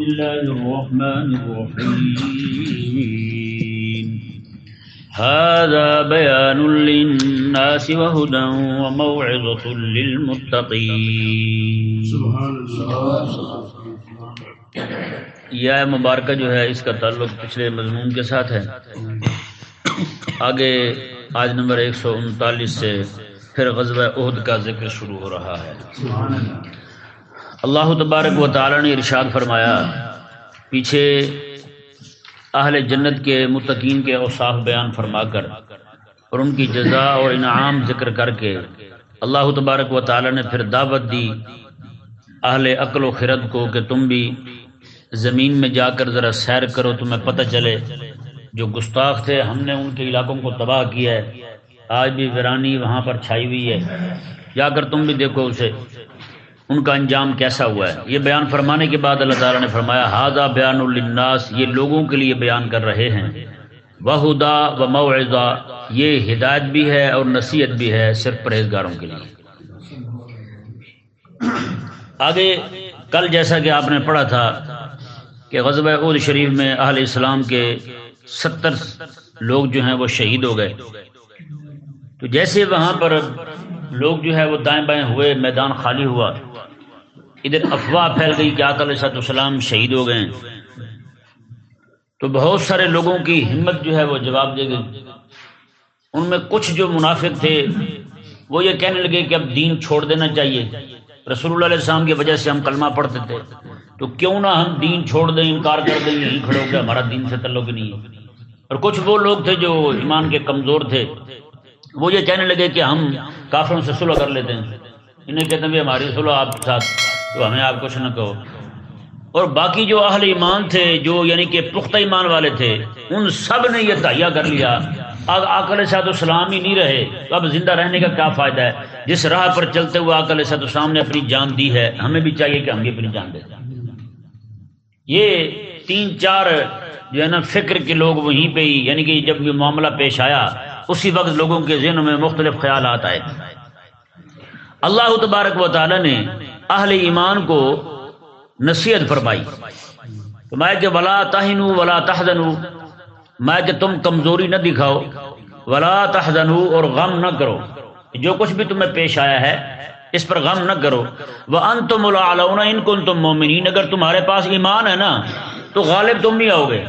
بسم الله الرحمن الرحيم. هذا بيان للناس وهدى وموعظة للمتقين. سبحان اللہ یہ مبارکہ جو ہے، اس کا تعلق پچھلے مضمون کے ساتھ ہے۔ آگے آج نمبر ایک سو انتالیس سے پھر غزوہ عہد کا ذکر شروع ہو رہا ہے۔ سبحان اللہ اللہ تبارک و تعالی نے ارشاد فرمایا، پیچھے اہل جنت کے متقین کے اوصاف بیان فرما کر اور ان کی جزا اور انعام ذکر کر کے اللہ تبارک و تعالی نے پھر دعوت دی اہل عقل و خرد کو کہ تم بھی زمین میں جا کر ذرا سیر کرو، تمہیں پتہ چلے۔ جو گستاخ تھے، ہم نے ان کے علاقوں کو تباہ کیا ہے۔ آج بھی ویرانی وہاں پر چھائی ہوئی ہے۔ جا کر تم بھی دیکھو اسے۔ ان کا انجام کیسا ہوا ہے؟ یہ بیان فرمانے کے بعد اللہ تعالیٰ نے فرمایا ہاضا بیان الناس یہ لوگوں کے لیے بیان کر رہے ہیں۔ وہدا و موعظہ، یہ ہدایت بھی ہے اور نصیحت بھی ہے صرف پرہیزگاروں کے لیے۔ آگے، کل جیسا کہ آپ نے پڑھا تھا کہ غزوہ عود شریف میں اہل اسلام کے ستر لوگ جو ہیں وہ شہید ہو گئے۔ تو جیسے وہاں پر لوگ جو ہے وہ دائیں بائیں ہوئے، میدان خالی ہوا۔ ادھر افواہ پھیل گئی کہ آکل صاحب السلام شہید ہو گئے۔ تو بہت سارے لوگوں کی ہمت جو ہے وہ جواب دے گئی۔ ان میں کچھ جو منافق تھے، وہ یہ کہنے لگے کہ اب دین چھوڑ دینا چاہیے۔ رسول اللہ علیہ السلام کی وجہ سے ہم کلمہ پڑھتے تھے۔ تو کیوں نہ ہم دین چھوڑ دیں، انکار کر دیں، یہیں کھڑے ہو کے ہمارا دین سے تعلق نہیں۔ اور کچھ وہ لوگ تھے جو ایمان کے کمزور تھے۔ وہ یہ کہنے لگے کہ ہم کافروں سے صلح کر لیتے ہیں۔ انہیں کہتے ہیں بھی ہماری صلح آپ کے ساتھ، تو ہمیں آپ کچھ نہ کہو۔ اور باقی جو اہل ایمان تھے، جو یعنی کہ پختہ ایمان والے تھے، ان سب نے یہ تہیا کر لیا۔ اب آکل صاحب السلام ہی نہیں رہے۔ تو اب زندہ رہنے کا کیا فائدہ ہے؟ جس راہ پر چلتے ہوئے آکل صاحب السلام نے اپنی جان دی ہے، ہمیں بھی چاہیے کہ ہم بھی اپنی جان دیں۔ یہ تین چار جو ہے نا فکر کے لوگ وہیں پہ ہی یعنی کہ جب یہ معاملہ پیش آیا، اسی وقت لوگوں کے ذہنوں میں مختلف خیالات آئے۔ اللہ تبارک و تعالی نے اہل ایمان کو نصیحت فرمائی۔ میں کہ ولا تہن ولا تحزن میں کہ تم کمزوری نہ دکھاؤ۔ ولا تحزن اور غم نہ کرو۔ جو کچھ بھی تمہیں پیش آیا ہے، اس پر غم نہ کرو۔ وہ ان تم ان کو تم مومنین، اگر تمہارے پاس ایمان ہے نا تو غالب تم نہیں آؤ گے۔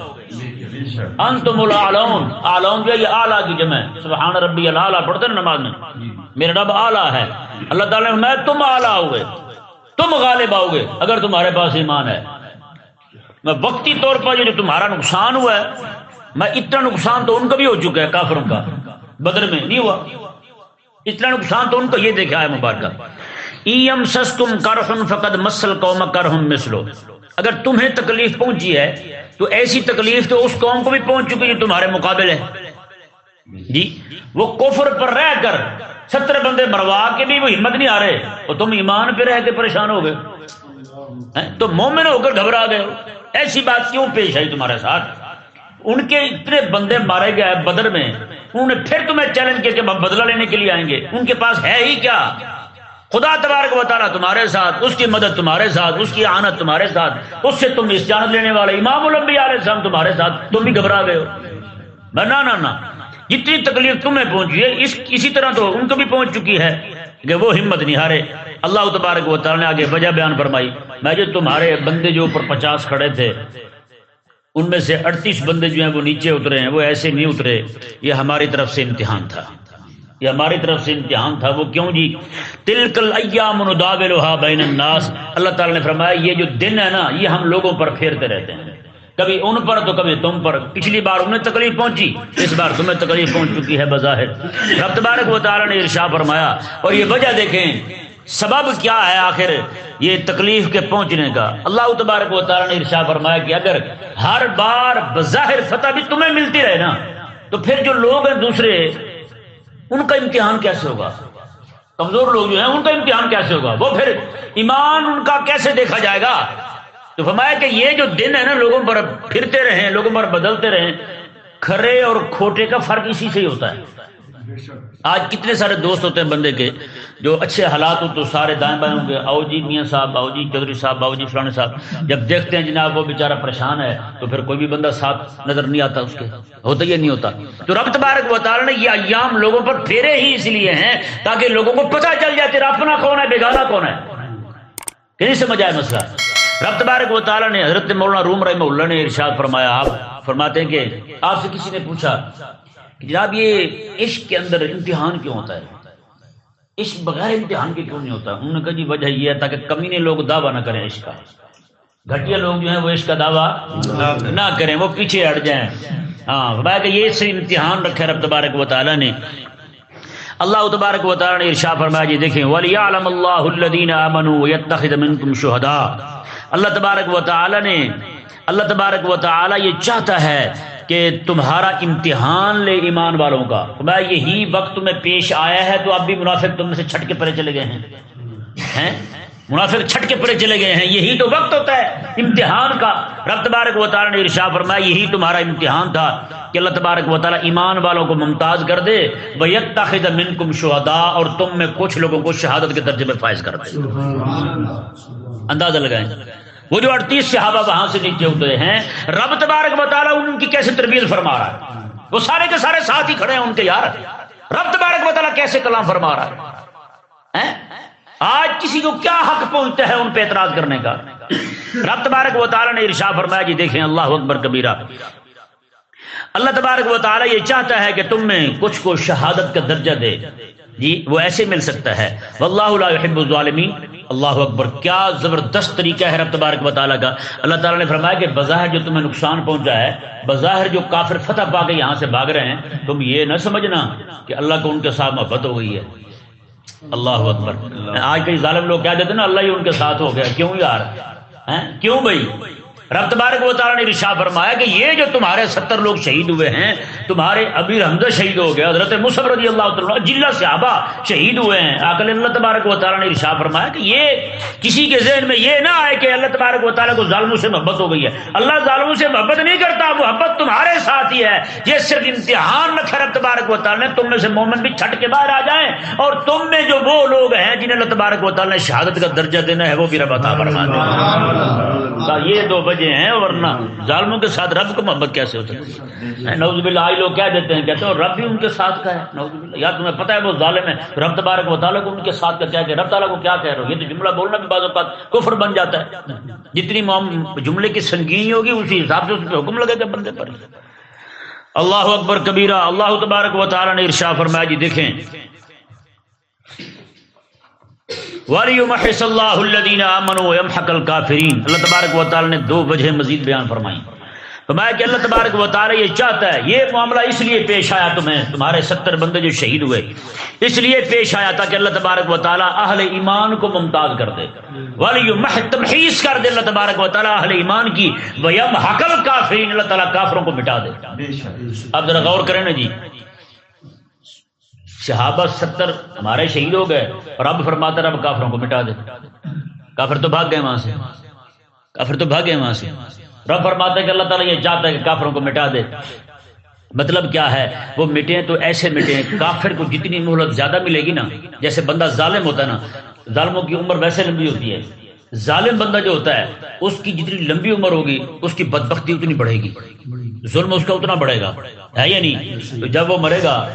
ان تم العلون علون جو یہ اعلیٰ کی جمع ہے؟ سبحان ربی اللہ پڑھتے نا نماز میں۔ میرا رب اعلیٰ ہے۔ اللہ تعالیٰ نے میں تم اعلیٰ آؤ گے۔ تم غالب آؤ گے اگر تمہارے پاس ایمان ہے۔ میں وقتی طور پر جو تمہارا نقصان ہوا ہے میں اتنا نقصان تو ان کا بھی ہو چکا ہے کافروں کا۔ بدر میں نہیں ہوا۔ اتنا نقصان تو ان کو یہ دیکھا ہے مبارکہ۔ ایم سس تم کرہن فقد مسل قوم کرہم مسلو اگر تمہیں تکلیف پہنچی ہے، تو ایسی تکلیف تو اس قوم کو بھی پہنچ چکی جو تمہارے مقابل ہے جی وہ کفر پر رہ کر ستر بندے مروا کے بھی وہ ہمت نہیں آ رہے، اور تم ایمان پہ رہ کے پریشان ہو گئے۔ تو مومن ہو کر گھبرا گئے ایسی بات کیوں پیش آئی تمہارے ساتھ؟ ان کے اتنے بندے مارے گئے بدر میں، انہوں نے پھر تمہیں چیلنج کیا کہ بدلہ لینے کے لیے آئیں گے۔ ان کے پاس ہے ہی کیا؟ خدا تبارک و تعالیٰ تمہارے ساتھ، اس کی مدد تمہارے ساتھ، اس کی آنت تمہارے ساتھ، اس سے تم اس جانت لینے والے امام الانبیاء علیہ السلام تمہارے ساتھ، تم بھی گھبرا گئے ہو۔ نہ نہ جتنی تکلیف تمہیں پہنچی ہے، اس اسی طرح تو ان کو بھی پہنچ چکی ہے کہ وہ ہمت نہیں ہارے۔ اللہ تبارک و تعالیٰ نے آگے وجہ بیان فرمائی۔ میں جو تمہارے بندے جو اوپر پچاس کھڑے تھے، ان میں سے اڑتیس بندے جو ہیں وہ نیچے اترے ہیں، وہ ایسے نہیں اترے، یہ ہماری طرف سے امتحان تھا۔ یہ ہماری طرف سے امتحان تھا، وہ کیوں جی؟ تلکل ایام نداولھا بین الناس۔ اللہ تعالی نے فرمایا، یہ جو دن ہے نا، یہ ہم لوگوں پر پھیرتے رہتے ہیں۔ کبھی ان پر تو کبھی تم پر۔ پچھلی بار انہیں تکلیف پہنچی، اس بار تمہیں تکلیف پہنچ چکی ہے بظاہر۔ رب تبارک و تعالی نے ارشا فرمایا، اور یہ وجہ دیکھیں، سبب کیا ہے آخر یہ تکلیف کے پہنچنے کا؟ اللہ تبارک و تعالی نے ارشا فرمایا کہ اگر ہر بار بظاہر فتح بھی تمہیں ملتی رہے نا، تو پھر جو لوگ ہیں دوسرے ان کا امتحان کیسے ہوگا؟ کمزور لوگ جو ہیں، ان کا امتحان کیسے ہوگا؟ وہ پھر ایمان ان کا کیسے دیکھا جائے گا؟ تو فرمایا کہ یہ جو دن ہے نا، لوگوں پر پھرتے رہیں، لوگوں پر بدلتے رہیں، کھرے اور کھوٹے کا فرق اسی سے ہی ہوتا ہے۔ آج کتنے سارے دوست ہوتے ہیں بندے کے جو اچھے حالات ہو تو سارے دائیں بائیں ہوں گے۔ آؤ جی میاں صاحب، آؤ جی چودھری صاحب، آؤ جی فلانے صاحب۔ جب دیکھتے ہیں جناب وہ بیچارہ پریشان ہے تو پھر کوئی بھی بندہ ساتھ نظر نہیں آتا اس کے۔ ہوتا یہ نہیں ہوتا۔ تو رب تبارک و تعالی نے یہ ایام لوگوں پر پھیرے ہی اس لیے ہیں تاکہ لوگوں کو پتہ چل جائے تیرا اپنا کون ہے بیگانہ کون ہے۔ کہ نہیں سمجھ آئے مسئلہ؟ رب تبارک و تعالی نے حضرت مولانا روم رحمہ اللہ نے ارشاد فرمایا، آپ فرماتے ہیں کہ آپ سے کسی نے پوچھا کہ جناب یہ عشق کے اندر امتحان کیوں ہوتا ہے؟ عشق بغیر امتحان کے کیوں نہیں ہوتا؟ انہوں نے کہا جی وجہ یہ ہے تاکہ کمینے لوگ دعویٰ نہ کریں عشق کا۔ گھٹیا لوگ جو ہیں وہ عشق کا دعویٰ نہ کریں، وہ پیچھے ہٹ جائیں۔ ہاں فرمایا کہ یہ صرف امتحان رکھا رب تبارک و تعالی نے۔ اللہ تبارک و تعالی نے ارشاد فرمایا جی دیکھیں، وَلِيَعْلَمَ اللَّهُ الَّذِينَ آمَنُوا وَيَتَّخِذَ مِنْكُمْ شُهَدَاءَ۔ اللہ تبارک و تعالی نے، اللہ تبارک و تعالی یہ چاہتا ہے کہ تمہارا امتحان لے ایمان والوں کا۔ فرمایا یہی وقت تمہیں پیش آیا ہے تو اب بھی منافق تم سے چھٹ کے پرے چلے گئے ہیں۔ منافق چھٹ کے پرے چلے گئے ہیں۔ یہی تو وقت ہوتا ہے امتحان کا۔ رب تبارک و تعالی نے ارشاد فرمایا یہی تمہارا امتحان تھا کہ اللہ تبارک و تعالی ایمان والوں کو ممتاز کر دے۔ وَيَتَّخِذَ مِنْكُمْ شُهَدَاءَ اور تم میں کچھ لوگوں کو شہادت کے درجے میں فائز کر دے۔ اندازہ لگائیں۔ وہ جو اڑتیس صحابہ وہاں سے نیچے اترے ہیں، رب تبارک و تعالی ان کی کیسے تربیت فرما رہا ہے؟ وہ سارے کے سارے ساتھ ہی کھڑے ہیں ان کے یار۔ رب تبارک و تعالی کیسے کلام فرما رہا ہے؟ آج کسی کو کیا حق پہنچتا ہے ان پہ اعتراض کرنے کا؟ رب تبارک و نے ارشا فرمایا جی دیکھیں اللہ اکبر کبیرہ۔ اللہ تبارک و تعالی یہ چاہتا ہے کہ تم میں کچھ کو شہادت کا درجہ دے۔ جی وہ ایسے مل سکتا ہے۔ واللہ لا يحب الظالمین۔ اللہ اکبر کیا زبردست طریقہ ہے رب تبارک تعالیٰ کا؟ اللہ تعالیٰ نے فرمایا کہ بظاہر جو تمہیں نقصان پہنچا ہے بظاہر جو کافر فتح پا کے یہاں سے بھاگ رہے ہیں تم یہ نہ سمجھنا کہ اللہ کو ان کے ساتھ محبت ہو گئی ہے۔ اللہ اکبر۔ آج کئی ظالم لوگ کہہ دیتے نا اللہ ہی ان کے ساتھ ہو گیا۔ کیوں یار؟ کیوں بھائی؟ رب تبارک و تعالیٰ نے رشا فرمایا کہ یہ جو تمہارے ستر لوگ شہید ہوئے ہیں تمہارے ابیر حمزہ شہید ہو گیا حضرت مصب رضی اللہ تعالیٰ جلہ صحابہ شہید ہوئے ہیں۔ آکل اللہ تبارک و تعالیٰ نے رشا فرمایا کہ یہ کسی کے ذہن میں یہ نہ آئے کہ اللہ تبارک و تعالیٰ کو ظالموں سے محبت ہو گئی ہے۔ اللہ ظالموں سے محبت نہیں کرتا محبت تمہارے ساتھ ہی ہے۔ یہ صرف امتحان رکھا رب تبارک و تعالیٰ نے تم میں سے مومن بھی چھٹ کے باہر آ جائیں اور تم میں جو وہ لوگ ہیں جنہیں اللہ تبارک و تعالیٰ نے شہادت کا درجہ دینا ہے وہ بھی رب عطا فرما دے یہ دو وجہ ہیں ورنہ ظالموں کے ساتھ رب کو محبت کیسے ہو سکتی ہے؟ نوز باللہ آئی لوگ کیا دیتے ہیں، کہتے ہیں رب بھی ان کے ساتھ کا ہے۔ نوز باللہ۔ یا تمہیں پتہ ہے وہ ظالم ہے۔ رب تبارک و تعالیٰ کو ان کے ساتھ کا کیا کہ رب تعالیٰ کو کیا کہہ رہے ہو؟ یہ تو جملہ بولنا بھی بعض اوقات کفر بن جاتا ہے۔ جتنی جملے کی سنگینی ہوگی، اسی حساب سے اس پہ حکم لگے گا بندے پر۔ اللہ اکبر کبیرہ، اللہ تبارک و تعالیٰ نے ارشا فرمایا جی دیکھیں وَلِيُمَحِصَ اللَّهُ الَّذِينَ آمَنُوا وَيَمْحَقَ الْكَافِرِينَ۔ اللہ تبارک و تعالی نے دو وجہ مزید بیان فرمائی۔ فرمایا کہ اللہ تبارک و تعالی یہ چاہتا ہے، یہ معاملہ اس لیے پیش آیا تمہیں، تمہارے ستر بندے جو شہید ہوئے۔ اس لیے پیش آیا تھا کہ اللہ تبارک و تعالی اہل ایمان کو ممتاز کر دے۔ وَلِيُمَحِ تمحیص کر دے اللہ تبارک و تعالی اہل ایمان کی۔ وَيَمْحَقَ الْكَافِرِينَ، اللہ تعالی کافروں کو مٹا دے۔ اب ذرا غور کریں نا جی۔ صحابہ ستر ہمارے شہید ہو گئے اور اب فرماتا رب کافروں کو مٹا دے۔ کافر تو بھاگ گئے وہاں سے۔ کافر تو بھاگ گئے وہاں سے۔ رب فرماتا ہے کہ اللہ تعالیٰ یہ چاہتا ہے کہ کافروں کو مٹا دے۔ مطلب کیا ہے؟ وہ مٹیں تو ایسے مٹیں کافر کو جتنی مہلت زیادہ ملے گی نا، جیسے بندہ ظالم ہوتا ہے نا، ظالموں کی عمر ویسے لمبی ہوتی ہے۔ ظالم بندہ جو ہوتا ہے، اس کی جتنی لمبی عمر ہوگی، اس کی بدبختی اتنی بڑھے گی۔ ظلم اس کا اتنا بڑھے گا۔ ہے یا نہیں؟ تو جب وہ مرے گا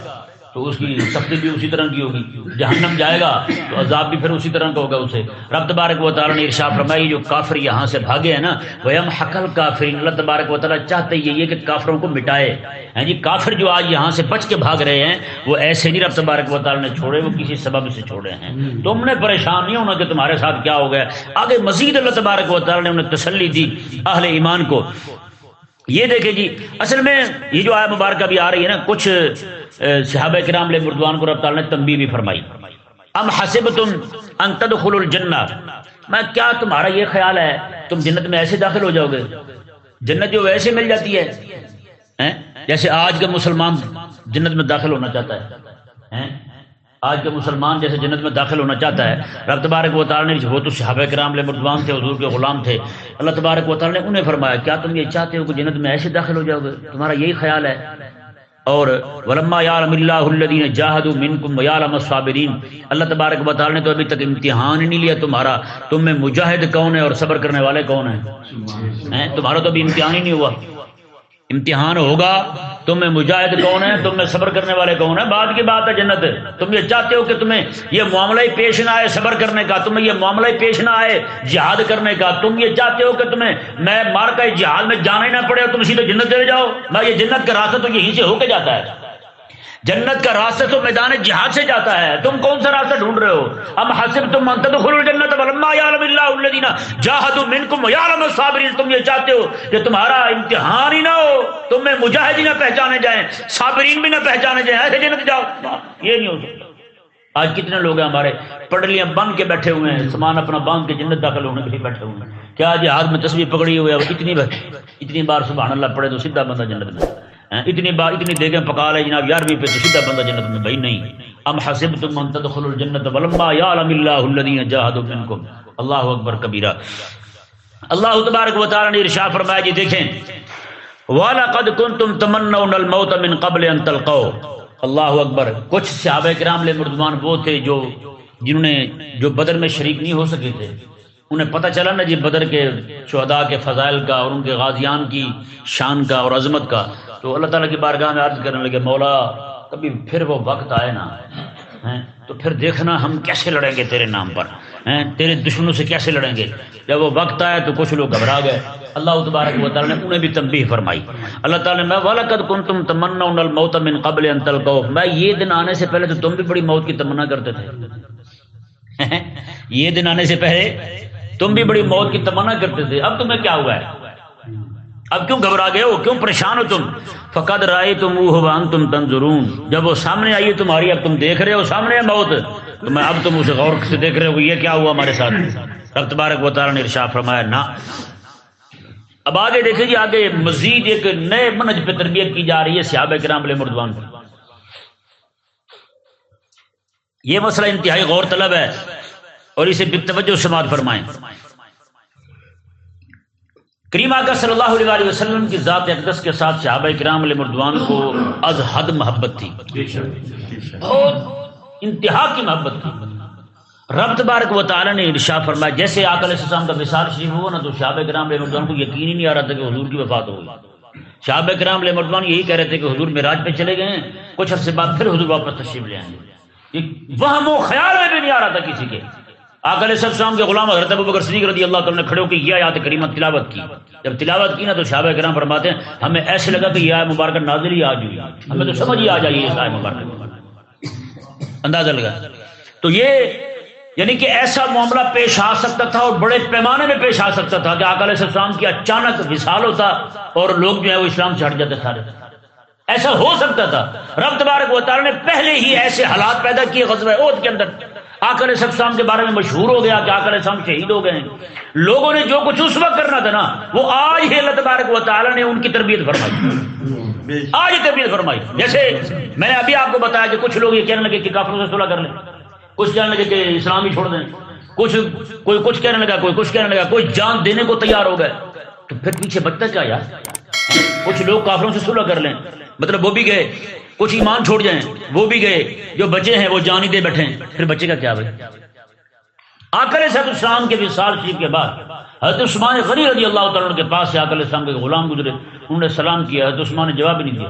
تو اس کی سختی بھی اسی طرح کی ہوگی۔ جہنم جائے گا تو عذاب بھی پھر اسی طرح کا ہوگا اسے۔ رب تبارک و تعالیٰ نے ارشا فرمائی، جو کافر یہاں سے بھاگے ہیں نا وہ ہم حقل کافر اللہ تبارک و تعالیٰ چاہتے یہ کہ کافروں کو مٹائے۔ ہیں جی کافر جو آج یہاں سے بچ کے بھاگ رہے ہیں، وہ ایسے نہیں رب تبارک و تعالیٰ نے چھوڑے، وہ کسی سبب سے چھوڑے ہیں۔ تم نے پریشان نہیں ہونا کہ تمہارے ساتھ کیا ہو گیا۔ آگے مزید اللہ تبارک و تعالیٰ نے انہیں تسلی دی اہل ایمان کو۔ یہ دیکھیں جی اصل میں یہ جو آیا مبارکہ بھی آ رہی ہے نا، کچھ صحابہ کرام علیہ مردوان کو رب تعالیٰ نے تنبیہ بھی فرمائی۔ ام حسبتم ان تدخلوا الجنہ؟ میں، کیا تمہارا یہ خیال ہے؟ تم جنت میں ایسے داخل ہو جاؤ گے؟ جنت جو ویسے مل جاتی ہے جیسے آج کا مسلمان جنت میں داخل ہونا چاہتا ہے آج کا مسلمان جیسے جنت میں داخل ہونا چاہتا ہے، رب تبارک و تعالیٰ نے وہ تو صحابہ کرام علیہ مردوان تھے، حضور کے غلام تھے، اللہ تبارک و تعالیٰ نے انہیں فرمایا، کیا تم یہ چاہتے ہو کہ جنت میں ایسے داخل ہو جاؤ گے؟ تمہارا یہی خیال ہے؟ اور ولما یعلم اللہ الذین جاہدوا منکم ویعلم الصابرین، اللہ تبارک و تعالی نے تو ابھی تک امتحان ہی نہیں لیا تمہارا، تم میں مجاہد کون ہے اور صبر کرنے والے کون ہیں؟ تمہارا تو ابھی امتحان ہی نہیں ہوا۔ امتحان ہوگا، تم میں مجاہد کون ہے تم میں صبر کرنے والے کون ہیں؟ بعد کی بات ہے جنت۔ تم یہ چاہتے ہو کہ تمہیں یہ معاملہ ہی پیش نہ آئے صبر کرنے کا، تمہیں یہ معاملہ ہی پیش نہ آئے جہاد کرنے کا۔ تم یہ چاہتے ہو کہ تمہیں میں مار کا جہاد میں جانا ہی نہ پڑے اور تم سیدھے جنت چلے جاؤ۔ میں یہ جنت کا راستہ تو یہیں سے ہو کے جاتا ہے۔ جنت کا راستہ تو میدان جہاد سے جاتا ہے۔ تم کون سا راستہ ڈھونڈ رہے ہو؟ اب حسب تم تدخلوا الجنت ولما يعلم الله الذين جاهدوا منكم ويعلم الصابرين۔ تم یہ چاہتے ہو کہ تمہارا امتحان ہی نہ ہو تم میں مجاہد ہی نہ پہچانے جائیں، صابرین بھی نہ پہچانے جائیں۔ ایسے جنت جاؤ۔ یہ نہیں ہو سکتا۔ آج کتنے لوگ ہیں ہمارے پڑلیاں بند کے بیٹھے ہوئے ہیں، سامان اپنا باندھ کے جنت داخل ہونے کے لیے بیٹھے ہوئے ہیں۔ کیا جی ہاتھ میں تصویر پکڑی ہوئی ہے؟ اتنی بار اتنی بار سبحان اللہ پڑھے تو سیدھا بندہ جنت میں اتنی بار اتنی دیگیں پکا لے جناب یارویں پہ تو سیدھا بندہ جنت میں بھائی نہیں۔ ام حسبتم ان تدخلوا الجنت ولما يعلم الله الذين جاهدوا منكم اللہ اکبر کبیرہ۔ اللہ تبارک و تعالی نے ارشاد فرمایا جی دیکھیں۔ وَلَقَدْ كُنْتُمْ تَمَنَّوْنَ الْمَوْتَ مِنْ قَبْلِ أَن تَلْقَوْا۔ اللہ اکبر، کچھ صحابہ کرام لے مردمان وہ تھے جو جنہوں نے جو بدر میں شریک نہیں ہو سکے تھے۔ انہیں پتہ چلا نا جی بدر کے شہداء کے فضائل کا اور ان کے غازیان کی شان کا اور عظمت کا۔ تو اللہ تعالیٰ کی بارگاہ میں عرض کرنے لگے، مولا، کبھی پھر وہ وقت آئے نا تو پھر دیکھنا ہم کیسے لڑیں گے تیرے نام پر تیرے دشمنوں سے کیسے لڑیں گے؟ جب وہ وقت آیا تو کچھ لوگ گھبرا گئے۔ اللہ تبارک و تعالیٰ نے انہیں بھی تنبیہ فرمائی۔ اللہ تعالیٰ نے میں والد کن تم تمنا الموت من قبل ان تلقو میں یہ دن آنے سے پہلے تو تم بھی بڑی موت کی تمنا کرتے تھے۔ یہ دن آنے سے پہلے تم بھی بڑی موت کی تمنا کرتے تھے. اب تمہیں کیا ہوا ہے؟ اب کیوں گھبرا گئے ہو؟ کیوں پریشان ہو تم؟ فقد رائے تم اوہان تم تنظرون. جب وہ سامنے آئی تمہاری، اب تم دیکھ رہے ہو سامنے ہے موت. تو میں اب تم اسے غور سے دیکھ رہے ہو یہ کیا ہوا ہمارے ساتھ؟ رقت بارک و تعالیٰ نے ارشاد فرمایا، نہ. اب آگے دیکھیں جی آگے مزید ایک نئے منج پہ تربیت کی جا رہی ہے سیاب کرام علیہ مردوان کی یہ مسئلہ انتہائی غور طلب ہے۔ اور اسے بتوجہ سماعت فرمائیں۔ کریم آقا صلی اللہ علیہ وسلم کی ذات اقدس کے ساتھ صحابہ کرام علیہ مردوان کو از حد محبت تھی۔ بہت انتہا کی محبت تھی۔ رب تبارک و تعالی نے ارشاد فرمایا، جیسے آقا علیہ السلام کا وصال شریف ہوا نا، تو صحابہ کرام علیہ مردوان کو یقین ہی نہیں آ رہا تھا کہ حضور کی وفات ہوگی صحابہ کرام علیہ مردوان یہی کہہ رہے تھے کہ حضور معراج پہ چلے گئے ہیں کچھ عرصے بعد پھر حضور واپس تشریف لے آئیں۔ گے وہم و خیال میں بھی نہیں آ رہا تھا کسی کے۔ آکل سب شام کے غلام حضرت ابو بکر صدیق رضی اللہ تعالیٰ نے کھڑے ہو کے یہ آیات کریمہ تلاوت کی۔ جب تلاوت کی نا تو صحابہ کرام فرماتے ہیں، ہمیں ایسے لگا کہ یہ آئے مبارکہ نازل ہی آج ہوئی۔ ہمیں تو سمجھ ہی آ جائیے اس آئے مبارکہ اندازہ لگا۔ تو یہ یعنی کہ ایسا معاملہ پیش آ سکتا تھا اور بڑے پیمانے میں پیش آ سکتا تھا کہ آکل السلام کی اچانک وصال ہوتا اور لوگ جو ہے وہ اسلام سے ہٹ جاتے سارے۔ ایسا ہو سکتا تھا۔ رب تبارک و تعالی نے پہلے ہی ایسے حالات پیدا کیے غزوہ عہد کے اندر۔ آکر سب کے بارے میں مشہور ہو گیا کہ آکر سام شہید ہو گئے لوگوں نے جو کچھ اس وقت کرنا تھا نا، وہ آج ہی اللہ تبارک و تعالی نے ان کی تربیت فرمائی۔ آج ہی تربیت فرمائی۔ جیسے میں نے ابھی آپ کو بتایا کہ کچھ لوگ یہ کہنے لگے کہ کافروں سے صلح کر لیں۔ کچھ کہنے لگے کہ اسلام ہی چھوڑ دیں۔ کچھ، کوئی کچھ کہنے لگا، کوئی کچھ کہنے لگا، کوئی جان دینے کو تیار ہو گئے۔ تو پھر پیچھے بچتا کیا یار؟ کچھ لوگ کافروں سے صلح کر لیں۔ مطلب وہ بھی گئے۔ کچھ ایمان چھوڑ جائیں، وہ بھی گئے، جو بچے ہیں وہ جانی دے بیٹھے پھر بچے کا کیا بھائی؟ آکر صحت السلام کے وصال شریف کے بعد حضرت عثمان غنی رضی اللہ تعالیٰ کے پاس سے آکر السلام کے غلام گزرے۔ انہوں نے سلام کیا، حضرت عثمان نے جواب نہیں دیا۔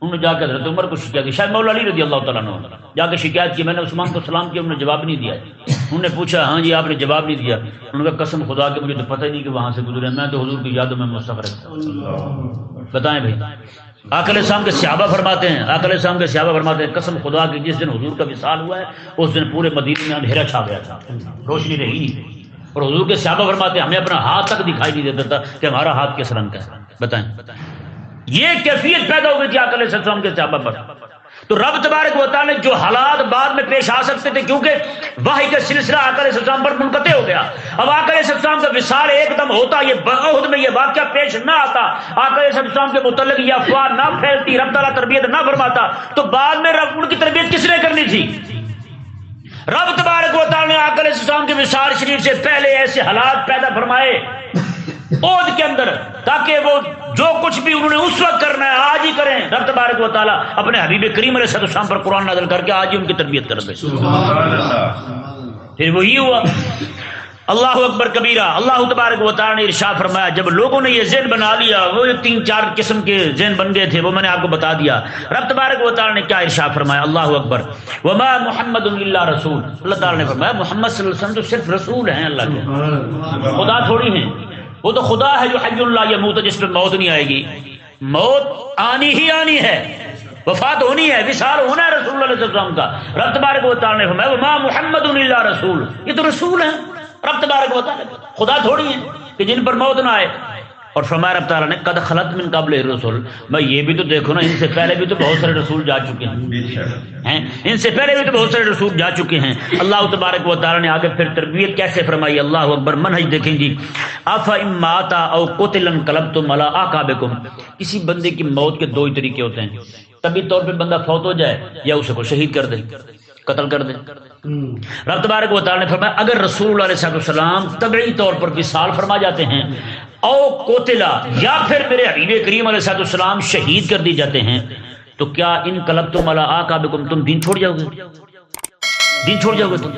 انہوں نے جا کے حضرت عمر کو شکایت کی، شاید مولا علی رضی اللہ تعالیٰ نے جا کے شکایت کی، میں نے عثمان کو سلام کیا، انہوں نے جواب نہیں دیا۔ انہوں نے پوچھا ہاں جی آپ نے جواب نہیں دیا۔ انہوں نے کہا، قسم خدا کے مجھے تو پتہ ہی نہیں کہ وہاں سے گزرے میں تو حضور کی یادوں میں مستفر بتائیں بھائی۔ آکل اسلام کے سیابہ فرماتے ہیں آکل اسلام کے صحابہ فرماتے ہیں، قسم خدا کی جس دن حضور کا وصال ہوا ہے، اس دن پورے مدینے میں اندھیرا چھا گیا تھا، روشنی رہی نہیں اور حضور کے صحابہ فرماتے ہیں، ہمیں اپنا ہاتھ تک دکھائی نہیں دیتا تھا کہ ہمارا ہاتھ کس رنگ کا ہے۔ بتائیں۔ یہ کیفیت پیدا ہو گئی تھی آکل اسلام کے صحابہ پر۔ تو رب تبارک و تعالی جو حالات بعد میں پیش آ سکتے تھے، کیونکہ واحد کا سلسلہ آکر اسلام پر منقطع ہو گیا۔ اب آکر اسلام کا وصال ایک دم ہوتا، یہ بہت میں یہ واقعہ پیش نہ آتا آکر اسلام کے متعلق یہ افواہ نہ پھیلتی، رب تعالیٰ تربیت نہ فرماتا، تو بعد میں رب ان کی تربیت کس نے کرنی تھی؟ رب تبارک و تعالی نے آکر اسلام کے وصال شریف سے پہلے ایسے حالات پیدا فرمائے۔ عہد کے اندر تاکہ وہ جو کچھ بھی انہوں نے اس وقت کرنا ہے آج ہی کریں۔ رب تبارک و تعالیٰ اپنے حبیب کریم علیہ السلام پر قرآن نازل کر کے آج ہی ان کی تربیت کر دے پھر وہی ہوا۔ اللہ اکبر کبیرہ اللہ تبارک و تعالیٰ نے ارشاد فرمایا جب لوگوں نے یہ ذہن بنا لیا وہ تین چار قسم کے ذہن بن گئے تھے وہ میں نے آپ کو بتا دیا۔ رب تبارک و تعالیٰ نے کیا ارشاد فرمایا؟ اللہ اکبر۔ وما محمد اللہ رسول۔ اللہ تعالیٰ نے فرمایا محمد صلی اللہ علیہ وسلم تو صرف رسول ہیں اللہ کے۔ خدا تھوڑی ہیں۔ وہ تو خدا ہے جو حی اللہ یہ موت جس پہ موت نہیں آئے گی۔ موت آنی ہی آنی ہے۔ وفات ہونی ہے وشال ہونا ہے رسول اللہ علیہ وسلم کا۔ رب تبارک و تعالی نے فرمایا، وما محمد اللہ رسول یہ تو رسول ہیں، رب تبارک و تعالی۔ خدا تھوڑی ہے کہ جن پر موت نہ آئے۔ اور فرمایا رب تعالیٰ نے، قد خلط من قبل رسول میں یہ بھی تو دیکھو نا، ان سے پہلے بھی تو بہت سارے رسول جا چکے ہیں۔ ان سے پہلے بھی تو بہت سارے رسول جا چکے ہیں۔ اللہ تبارک و تعالیٰ نے آگے پھر تربیت کیسے فرمائی؟ اللہ اکبر، منہج دیکھیں جی۔ اف اماتا او قتلن قلب تم ملا آکابکم کسی بندے کی موت کے دو ہی طریقے ہوتے ہیں۔ طبی طور پہ بندہ فوت ہو جائے یا اسے کو شہید کر دے، قتل کر دے۔ رب تبارک و تعالی نے فرمایا، اگر رسول اللہ علیہ السلام طبعی طور پر وصال فرما جاتے ہیں او کوتلا، یا پھر میرے حبیب کریم علیہ صاحب السلام شہید کر دی جاتے ہیں، تو کیا ان کلب تم اللہ آقا بکم تم دین چھوڑ جاؤ گے؟ دین چھوڑ جاؤ گے تم؟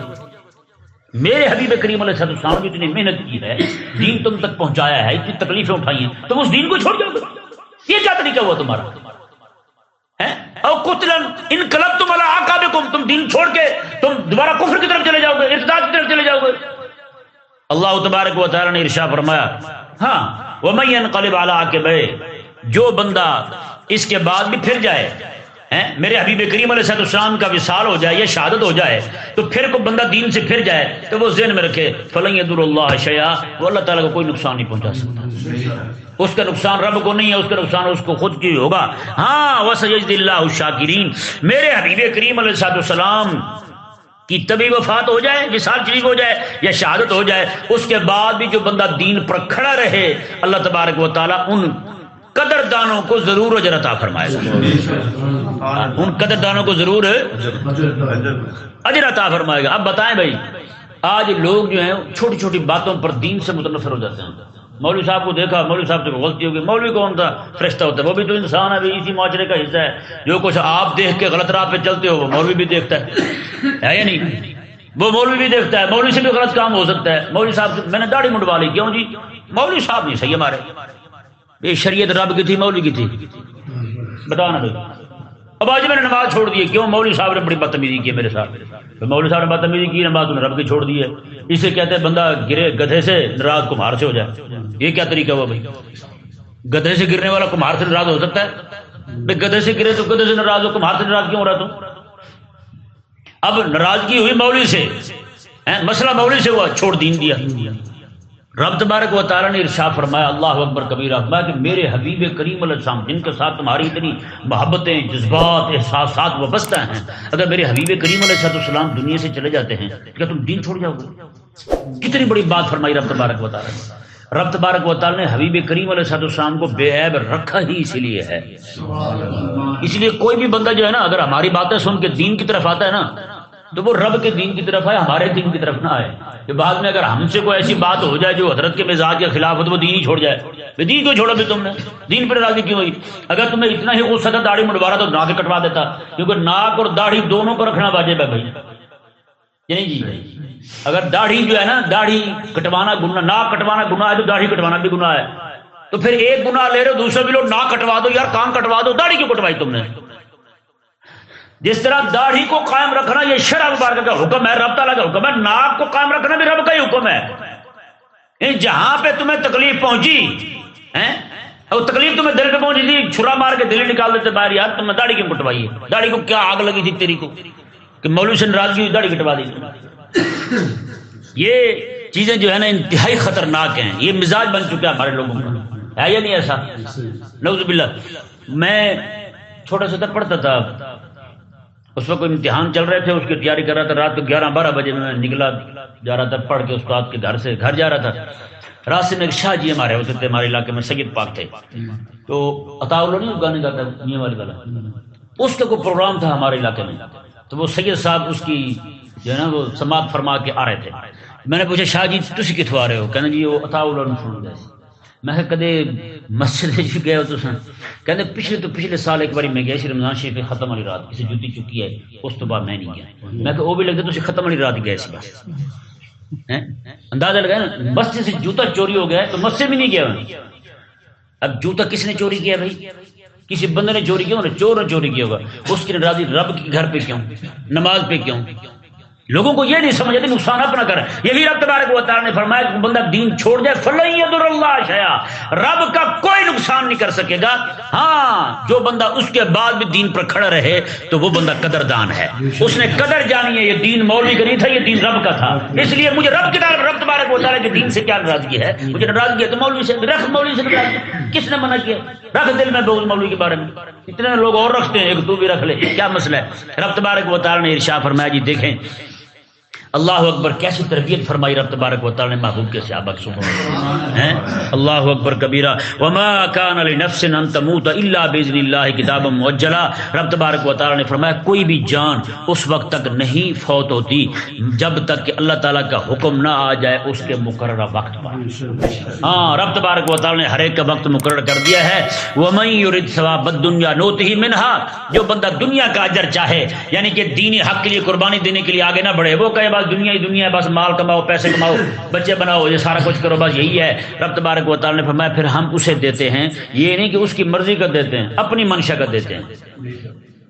میرے حبیب کریم علیہ صاحب السلام نے اتنی محنت کی ہے، دین تم تک پہنچایا ہے، اتنی تکلیفیں اٹھائی ہیں، تم اس دین کو چھوڑ جاؤ گے؟ یہ کیا طریقہ ہوا تمہارا؟ او کتلن ان کلب تم اللہ آقا بکم تم دین چھوڑ کے، تم دوبارہ کفر کی طرف چلے جاؤ گے، ارتداد کی طرف چلے جاؤ گے۔ اللہ تبارک و تعالی نے ارشا فرمایا ہاں وہ میں انقلب اعلیٰ کے بے جو بندہ اس کے بعد بھی پھر جائے میرے حبیب کریم علیہ صاحب السلام کا وصال ہو جائے یا شہادت ہو جائے، تو پھر کو بندہ دین سے پھر جائے، تو وہ ذہن میں رکھے فلنگ عید اللہ شیا وہ اللہ تعالیٰ کو کوئی نقصان نہیں پہنچا سکتا۔ اس کا نقصان رب کو نہیں ہے، اس کا نقصان اس کو خود کی ہوگا۔ ہاں وہ سید اللہ شاکرین میرے حبیب کریم علیہ صاحب السلام کی طبی وفات ہو جائے، وصال شریف ہو جائے یا شہادت ہو جائے، اس کے بعد بھی جو بندہ دین پر کھڑا رہے، اللہ تبارک و تعالیٰ ان قدر دانوں کو ضرور اجر عطا فرمائے گا۔ ان قدر دانوں کو ضرور اجر عطا فرمائے گا۔ اب بتائیں بھائی، آج لوگ جو ہیں، چھوٹی چھوٹی باتوں پر دین سے متنفر ہو جاتے ہیں۔ مولوی صاحب کو دیکھا، مولوی صاحب سے غلطی ہوگی۔ مولوی کون تھا؟ فرشتہ ہوتا ہے۔ وہ بھی تو انسان ہے اسی معاشرے کا حصہ ہے۔ جو کچھ آپ دیکھ کے غلط راہ پہ چلتے ہو، وہ مولوی بھی دیکھتا ہے۔ یا نہیں؟ وہ مولوی بھی دیکھتا ہے۔ مولوی سے بھی غلط کام ہو سکتا ہے۔ مولوی صاحب سے میں نے داڑھی منڈوا لی۔ کیوں جی؟ مولوی صاحب نہیں، صحیح ہمارے۔ یہ شریعت رب کی تھی، مولوی کی تھی۔ بتانا بھائی اب آج میں نے نماز چھوڑ دی کیوں؟ مولوی صاحب نے بڑی بدتمیزی کی میرے ساتھ۔ مولوی صاحب نے بدتمیزی کی، نماز نے رب کی چھوڑ دی ہے۔ اسے کہتے ہیں، بندہ گرے گدھے سے ناراض، کمہار سے ہو جائے۔ یہ کیا طریقہ ہوا بھائی؟ گدھے سے گرنے والا کمہار سے ناراض ہو سکتا ہے؟ بھائی گدھے سے گرے تو گدھے سے ناراض ہو، کمہار سے ناراض کیوں ہو رہا تم اب ناراضگی ہوئی مولوی سے۔ مسئلہ مولوی سے ہوا، چھوڑ دین دیا۔ رب تبارک و تعالیٰ نے ارشا فرمایا، اللہ اکبر کبیر فرمایا کہ میرے حبیب کریم علیہ السلام، جن کے ساتھ تمہاری اتنی محبتیں، جذبات، احساسات وابستہ ہیں، اگر میرے حبیب کریم علیہ السلام دنیا سے چلے جاتے ہیں، کیا تم دین چھوڑ جاؤ گے؟ کتنی بڑی بات فرمائی رب تبارک و تعالیٰ رب تبارک و تعالیٰ نے حبیب کریم علیہ السلام کو بے عیب رکھا ہی اسی لیے ہے۔ اس لیے کوئی بھی بندہ جو ہے نا، اگر ہماری باتیں سن کے دین کی طرف آتا ہے نا تو وہ رب کے دین کی طرف آئے، ہمارے دین کی طرف نہ آئے۔ کہ بعد میں اگر ہم سے کوئی ایسی بات ہو جائے جو حضرت کے مزاج کے خلاف ہو تو وہ دین ہی چھوڑ جائے۔ دین کو چھوڑا بھی تم نے؟ دین پر راضی کیوں ہوئی؟ اگر تمہیں اتنا ہی غصہ تھا، داڑھی منڈوا رہا تو ناک کٹوا دیتا، کیونکہ ناک اور داڑھی دونوں کو رکھنا واجب ہے بھائی۔ نہیں جی بھائی اگر داڑھی جو ہے نا، داڑھی کٹوانا گنا ناک کٹوانا گنا ہے تو داڑھی کٹوانا بھی گنا ہے۔ تو پھر ایک گنا لے رہے ہو، دوسرے بھی لوگ ناک کٹوا دو، یار کام کٹوا دو، داڑھی کیوں کٹوائی تم نے؟ جس طرح داڑھی کو قائم رکھنا یہ شرح مبارک کا حکم ہے، رب تعالیٰ کا حکم ہے، ناک کو قائم رکھنا بھی رب کا ہی حکم ہے۔ یعنی جہاں پہ تمہیں تکلیف پہنچی اور تکلیف تمہیں دل پہ پہنچی تھی، چھرا مار کے دل نکال دیتے باہر، یار تم داڑھی کیوں کٹوائی ہے؟ داڑھی کو کیا آگ لگی تھی تیری کو؟ کہ مولوی سے ناراضگی ہوئی، داڑھی کٹوا دی۔ یہ چیزیں جو ہے نا انتہائی خطرناک ہیں۔ یہ مزاج بن چکا ہے ہمارے لوگوں کا۔ ہے یا نہیں ایسا؟ نوز باللہ۔ میں چھوٹا سا پڑھتا تھا۔ اس وقت امتحان چل رہے تھے، اس کی تیاری کر رہا تھا، رات کو گیارہ بارہ بجے میں نکلا، جا رہا تھا پڑھ کے استاد کے گھر سے، گھر جا رہا تھا۔ راستے میں ایک شاہ جی ہمارے ہوتے تھے، ہمارے علاقے میں سید پاک تھے۔ تو عطا اللہ نہیں گانے گاتا یہ والی والا اس کا کوئی پروگرام تھا ہمارے علاقے میں۔ تو وہ سید صاحب اس کی جو ہے نا، وہ سماعت فرما کے آ رہے تھے۔ میں نے پوچھا، شاہ جی تھی کتوں آ رہے ہو؟ کہنا جی وہ عطا اللہ سن گئے میں کدے مسجد جی گئے ہو تو سن۔ کہ پچھلے تو پچھلے سال ایک بار میں گیا سی رمضان شریف ختم والی رات، کسی جوتی چکی ہے، اس تو بعد میں نہیں گیا۔ میں کہ وہ بھی لگتا تو ختم والی رات گئے سی بس۔ اندازہ لگا نا، مسجد سے جوتا چوری ہو گیا تو مسجد بھی نہیں گیا اب جوتا کس نے چوری کیا بھائی؟ کسی بندے نے چوری کیا چور نے چوری کیا ہوگا۔ اس کی ناراضی رب کے گھر پہ کیوں؟ نماز پہ کیوں؟ لوگوں کو یہ نہیں سمجھ آتی، نقصان اپنا کر۔ یہی رب تبارک و تعالی نے فرمایا کہ بندہ دین چھوڑ جائے، فلن یدر اللہ شیا رب کا کوئی نقصان نہیں کر سکے گا۔ ہاں جو بندہ اس کے بعد بھی دین پر کھڑا رہے، تو وہ بندہ قدردان ہے۔ اس نے قدر جانی ہے، یہ دین مولوی کا نہیں تھا، یہ دین رب کا تھا۔ اس لیے مجھے رب کی طرف، رب تبارک و تعالی کے دین سے کیا ناراضگی ہے؟ مجھے ناراضگی ہے تو مولوی سے، رکھ مولوی سے ناراضگی۔ کس نے منع کیا؟ رکھ دل میں بغض مولوی کے بارے میں۔ اتنے لوگ اور رکھتے ہیں، ایک تو بھی رکھ لے۔ کیا مسئلہ ہے؟ رب تبارک و تعالی نے ارشاد فرمایا جی دیکھیں۔ اللہ اکبر کیسی تربیت فرمائی رب تبارک و تعالی نے محبوب کے صحابہ ہیں؟ اللہ اکبر کبیرہ۔ وما كان لنفس ان تموت الا باذن الله کتابا مؤجلا۔ رب تبارک و تعالی نے فرمایا، کوئی بھی جان اس وقت تک نہیں فوت ہوتی، جب تک کہ اللہ تعالی کا حکم نہ آ جائے اس کے مقررہ وقت پر۔ ہاں رب تبارک و تعالی نے ہر ایک کا وقت مقرر کر دیا ہے۔ ومن يريد ثواب الدنيا نوته منها۔ جو بندہ دنیا کا اجر چاہے یعنی کہ دین حق کے لیے، قربانی دینے کے لیے آگے نہ بڑھے، وہ کہے دنیا ہی دنیا ہے، بس مال کماؤ، پیسے کماؤ، بچے بناؤ، یہ سارا کچھ کرو، بس یہی ہے۔ رب تبارک و تعالیٰ نے فرمایا، پھر ہم اسے دیتے ہیں۔ یہ نہیں کہ اس کی مرضی کا دیتے ہیں، اپنی منشا کا دیتے ہیں۔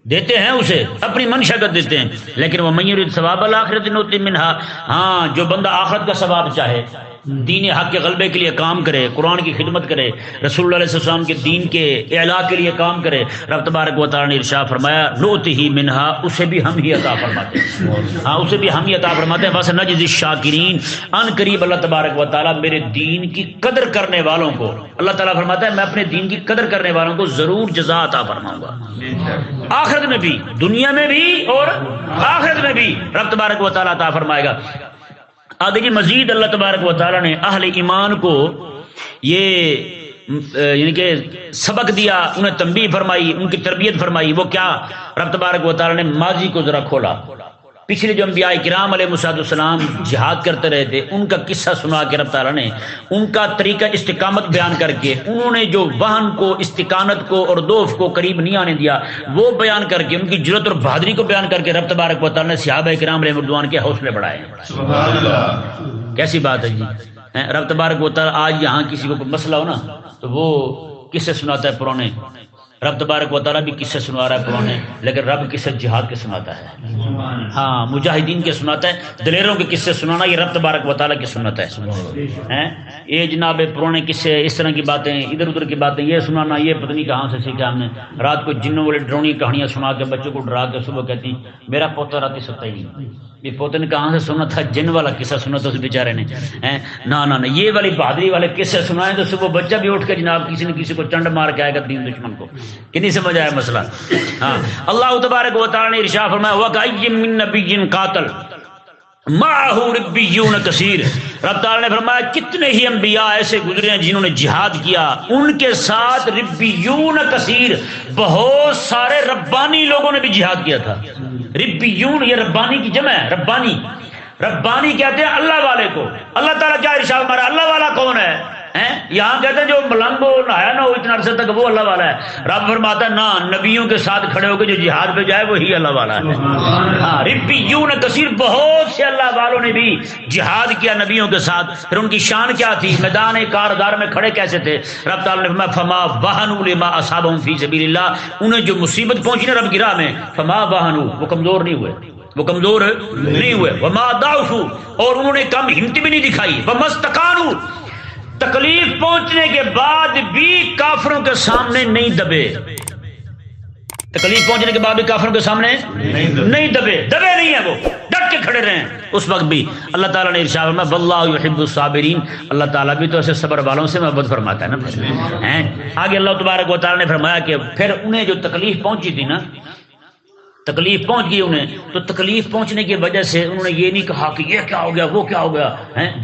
دیتے ہیں اسے، اپنی منشا کا دیتے ہیں۔ لیکن وہ میور ثواب الآخرت نوتی منہا ہاں جو بندہ آخرت کا ثواب چاہے۔ دین حق کے غلبے کے لیے کام کرے، قرآن کی خدمت کرے، رسول اللہ علیہ السلام کے دین کے اعلاء کے لیے کام کرے، رب تبارک و تعالی نے ارشاد فرمایا نوت ہی منہا، اسے بھی ہم ہی عطا فرماتے ہیں۔ ہاں اسے بھی ہم ہی عطا فرماتے ہیں۔ بس نجز الشاکرین، ان قریب اللہ تبارک و تعالی میرے دین کی قدر کرنے والوں کو، اللہ تعالیٰ فرماتا ہے، میں اپنے دین کی قدر کرنے والوں کو ضرور جزا عطا فرماؤں گا۔ آخرت میں بھی، دنیا میں بھی اور آخرت میں بھی رب تبارک و تعالی عطا فرمائے گا۔ آگے جی مزید اللہ تبارک و تعالیٰ نے اہل ایمان کو یہ یعنی کہ سبق دیا، انہیں تنبیہ فرمائی، ان کی تربیت فرمائی، وہ کیا؟ رب تبارک و تعالیٰ نے ماضی کو ذرا کھولا۔ پچھلے جو انبیاء کرام علیہ مساد السلام جہاد کرتے رہے تھے ان کا قصہ سنا کے رب تعالیٰ نے ان کا طریقہ استقامت بیان کر کے انہوں نے جو وہن کو استقامت کو اور دوف کو قریب نہیں آنے دیا وہ بیان کر کے ان کی جرت اور بہادری کو بیان کر کے رب تبارک و تعالیٰ نے صحابہ کرام علیہ مردوان کے حوصلے بڑھائے۔ کیسی بات ہے جی؟ رب تبارک و تعالیٰ آج یہاں کسی کو مسئلہ ہو نا تو وہ کس سے سناتا ہے پرانے۔ رب تبارک و تعالیٰ بھی کس سے سنا رہا ہے پرانے لیکن رب کس جہاد کے سناتا ہے۔ ہاں مجاہدین کے سناتا ہے، دلیروں کے قصے سنانا یہ رب تبارک و تعالیٰ کی سناتا ہے۔ ہاں؟ یہ جناب پرانے قصے، اس طرح کی باتیں، ادھر ادھر کی باتیں، یہ سنانا، یہ پتنی کہاں سے سیکھا ہم نے۔ رات کو جنوں والے ڈرونی کہانیاں سنا کے بچوں کو ڈرا کے صبح کہتی میرا پوتا رات ستا ہی نہیں۔ یہ پوتے نے کہاں سے سنا تھا جن والا قصہ سنا تھا اس بیچارے نے۔ نہ نہ یہ والی بہادری والے قصے سنائے تو صبح بچہ بھی اٹھ کے جناب کسی نے کسی کو چنڈ مار کے آئے گا دین دشمن کو۔ کنی سمجھ آیا مسئلہ؟ ہاں۔ اللہ تبارک و تعالی نے ارشاد فرمایا وکایم من نبی قاتل معه ربیون کثیر رب تعالی نے فرمایا، کتنے ہی انبیاء ایسے گزرے ہیں جنہوں نے جہاد کیا، ان کے ساتھ ربیون کثیر بہت سارے ربانی لوگوں نے بھی جہاد کیا تھا۔ ربیون، یہ ربانی کی جمع ہے، ربانی۔ ربانی کہتے ہیں اللہ والے کو۔ اللہ تعالیٰ کیا ارشاد مارا اللہ والا کون ہے؟ یہاں کہتے ہیں جو ملنگ ہو نہایا نہ ہو اتنا عرصے تک وہ اللہ والا ہے۔ رب فرماتا ہے نہ نبیوں کے ساتھ کھڑے ہو کے جو جہاد پہ جائے وہی اللہ والا ہے۔ ہاں ربیون کثیر بہت سے اللہ والوں نے بھی جہاد کیا نبیوں کے ساتھ۔ پھر ان کی شان کیا تھی؟ میدان کاردار میں کھڑے کیسے تھے؟ رب تعالیٰ نے فرمایا فما بہن لما اصابہم فی سبیل اللہ انہیں جو مصیبت پہنچی نا رب کی راہ میں فما بہنو وہ کمزور نہیں ہوئے۔ وہ کمزور نہیں ہوئے۔ وما داؤفو اور انہوں نے کم ہمت بھی نہیں دکھائی۔ وہ مستقانو تکلیف پہنچنے کے بعد بھی کافروں کے سامنے نہیں دبے۔ تکلیف پہنچنے کے بعد بھی کافروں کے سامنے نہیں دبے۔ دبے۔ نہیں ہیں وہ۔ ڈٹ کے کھڑے رہے اس وقت بھی اللہ تعالیٰ نے ارشاد میں واللہ یحب الصابرین اللہ تعالیٰ بھی تو ایسے صبر والوں سے محبت فرماتا ہے نا۔ آگے اللہ تبارک و تعالیٰ نے فرمایا کہ پھر انہیں جو تکلیف پہنچی تھی نا تکلیف پہنچ گئی انہیں، تو تکلیف پہنچنے کی وجہ سے انہوں نے یہ نہیں کہا کہ یہ کیا ہو گیا، وہ کیا ہو گیا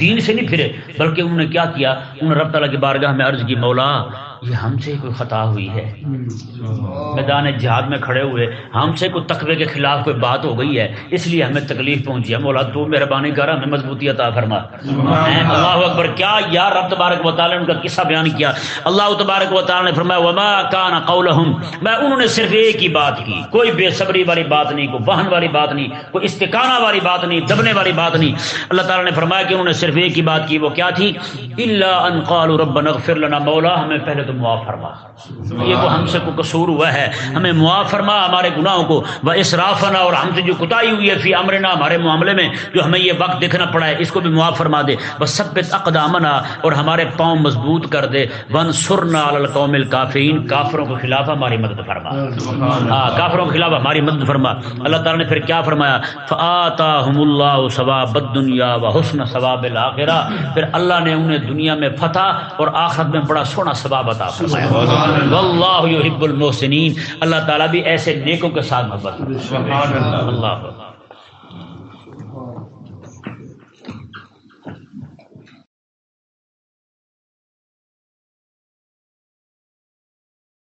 دین سے نہیں پھرے، بلکہ انہوں نے کیا کیا؟ انہوں نے رب تعالیٰ کی بارگاہ میں عرض کی، مولا یہ ہم سے کوئی خطا ہوئی ہے۔ میدان جہاد میں کھڑے ہوئے ہم سے کوئی تقوی کے خلاف کوئی بات ہو گئی ہے اس لیے ہمیں تکلیف پہنچی۔ ہے مولا تو مہربانی کر ہمیں مضبوطی عطا فرما۔ اللہ۔ اکبر کیا یار رب تبارک و تعالی نے ان کا قصہ بیان کیا؟ اللہ تبارک و تعالی نے فرمایا وما کان قولہم میں انہوں نے صرف ایک ہی بات کی کوئی بے صبری والی بات نہیں کوئی بہن والی بات نہیں کوئی استقانہ والی بات نہیں دبنے والی بات نہیں۔ اللہ تعالی نے فرمایا کہ انہوں نے صرف ایک ہی بات کی وہ کیا تھی؟ الا ان قالوا ربنا اغفر لنا مولا ہمیں پہلے تو معاف فرما۔ یہ کو ہم سے کوئی قصور ہوا ہے۔ ہمیں معاف فرما ہمارے گناہوں کو۔ وہ اسرافنا اور ہم سے جو کتائی ہوئی ہے فی امرنا ہمارے معاملے میں جو ہمیں یہ وقت دیکھنا پڑا ہے اس کو بھی معاف فرما دے۔ بس سب اقدامنا اور ہمارے پاؤں مضبوط کر دے۔ ون سرنا القوم الکافرین۔ کافروں کے خلاف ہماری مدد فرما۔ ہاں کافروں کے خلاف ہماری مدد فرما۔ اللہ تعالیٰ نے پھر کیا فرمایا؟ فآتاہم اللہ ثواب الدنیا و حسن ثواب الاخرہ پھر اللہ نے انہیں دنیا میں فتح اور آخرت میں بڑا سونا ثواب عطا فرمایا واللہ یحب المحسنین۔ اللہ تعالیٰ بھی ایسے نیکوں کے ساتھ محبت اللہ۔ اللہ۔